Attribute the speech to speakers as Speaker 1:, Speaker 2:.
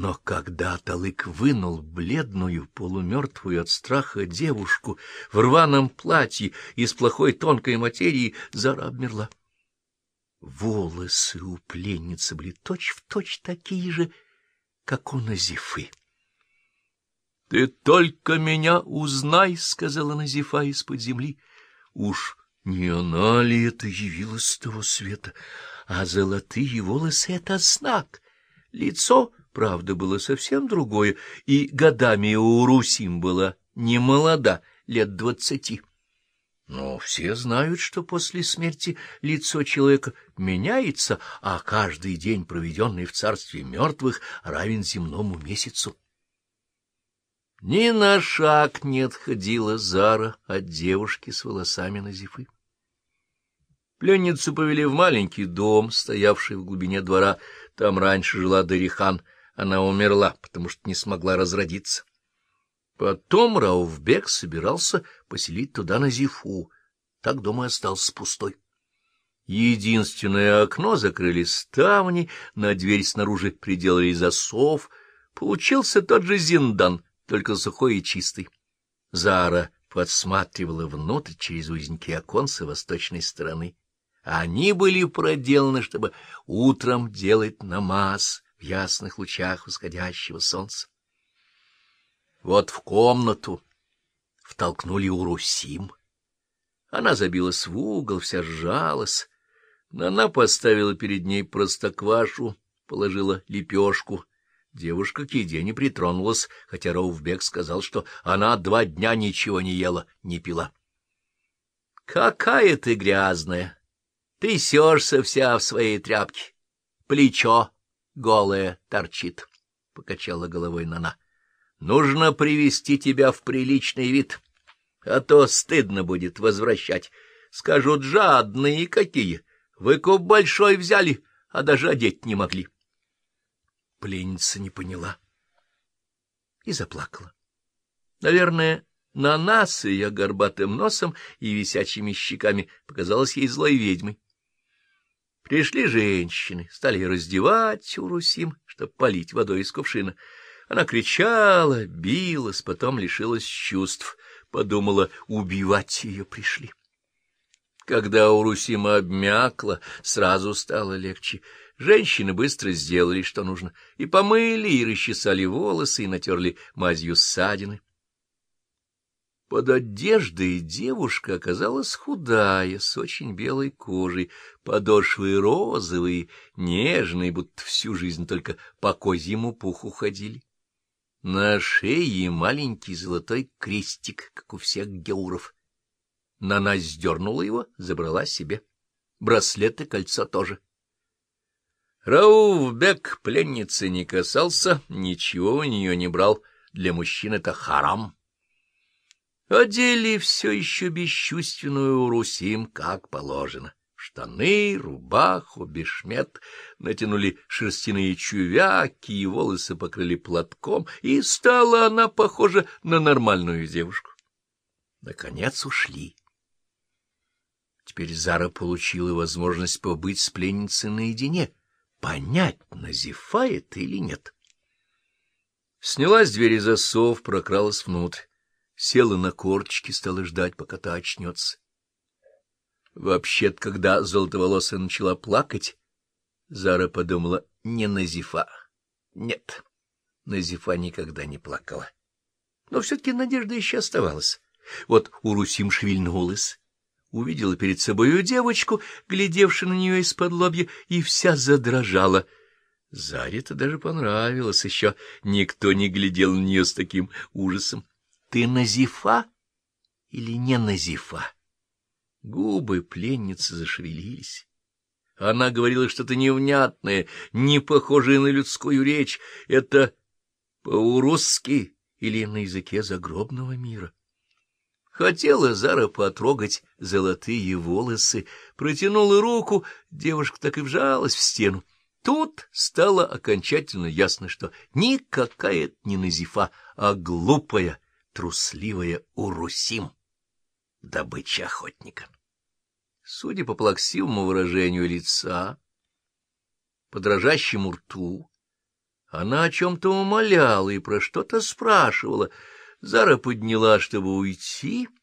Speaker 1: Но когда Талык вынул бледную, полумертвую от страха девушку в рваном платье из плохой тонкой материи, Зара обмерла. Волосы у пленницы были точь-в-точь точь такие же, как у Назифы. — Ты только меня узнай, — сказала Назифа из-под земли. Уж не она ли это явилась с того света? А золотые волосы — это знак. Лицо правда, было совсем другое, и годами у Русим была не молода, лет двадцати. Но все знают, что после смерти лицо человека меняется, а каждый день, проведенный в царстве мертвых, равен земному месяцу. Ни на шаг не отходила Зара от девушки с волосами на зифы. Пленницу повели в маленький дом, стоявший в глубине двора. Там раньше жила Дарихан — она умерла, потому что не смогла разродиться. Потом Рауфбек собирался поселить туда Назифу. Так дом и остался пустой. Единственное окно закрыли ставни, на дверь снаружи приделали засов. Получился тот же зиндан, только сухой и чистый. Зара подсматривала внутрь через узенькие оконцы восточной стороны. Они были проделаны, чтобы утром делать намаз в ясных лучах восходящего солнца. Вот в комнату втолкнули Урусим. Она забилась в угол, вся сжалась. Она поставила перед ней простоквашу, положила лепешку. Девушка к еде не притронулась, хотя Роувбек сказал, что она два дня ничего не ела, не пила. — Какая ты грязная! Ты сешься вся в своей тряпке. Плечо голая торчит, — покачала головой Нана. — Нужно привести тебя в приличный вид, а то стыдно будет возвращать. Скажут, жадные какие, выкуп большой взяли, а даже одеть не могли. Пленница не поняла и заплакала. Наверное, на нас ее горбатым носом и висячими щеками показалась ей злой ведьмой. Пришли женщины, стали раздевать Урусим, чтобы полить водой из кувшина. Она кричала, билась, потом лишилась чувств, подумала, убивать ее пришли. Когда Урусима обмякла, сразу стало легче. Женщины быстро сделали, что нужно, и помыли, и расчесали волосы, и натерли мазью ссадины. Под одеждой девушка оказалась худая, с очень белой кожей, подошвы розовые, нежные, будто всю жизнь только по козьему пуху ходили. На шее маленький золотой крестик, как у всех геуров. Нана сдернула его, забрала себе. Браслет и кольцо тоже. Рауфбек пленницы не касался, ничего у нее не брал. Для мужчин это харам. Одели все еще бесчувственную Русим, как положено. Штаны, рубаху, бешмет, натянули шерстяные чувяки и волосы покрыли платком, и стала она похожа на нормальную девушку. Наконец ушли. Теперь Зара получила возможность побыть с пленницей наедине, понять, назифает или нет. Сняла с двери засов, прокралась внутрь села на корточки, стала ждать, пока та очнется. Вообще-то, когда золотоволосая начала плакать, Зара подумала, не Назифа. Нет, Назифа никогда не плакала. Но все-таки надежда еще оставалась. Вот Урусим шевельнулась, увидела перед собою девочку, глядевшую на нее из-под лобья, и вся задрожала. Заре-то даже понравилось, еще никто не глядел на нее с таким ужасом. Ты Назифа или не Назифа? Губы пленницы зашевелились. Она говорила что-то невнятное, не похожее на людскую речь. Это по-урусски или на языке загробного мира. Хотела Зара потрогать золотые волосы, протянула руку, девушка так и вжалась в стену. Тут стало окончательно ясно, что никакая это не Назифа, а глупая, трусливая Урусим, добыча охотника. Судя по плаксивому выражению лица, по дрожащему рту, Она о чем-то умоляла и про что-то спрашивала. Зара подняла, чтобы уйти, —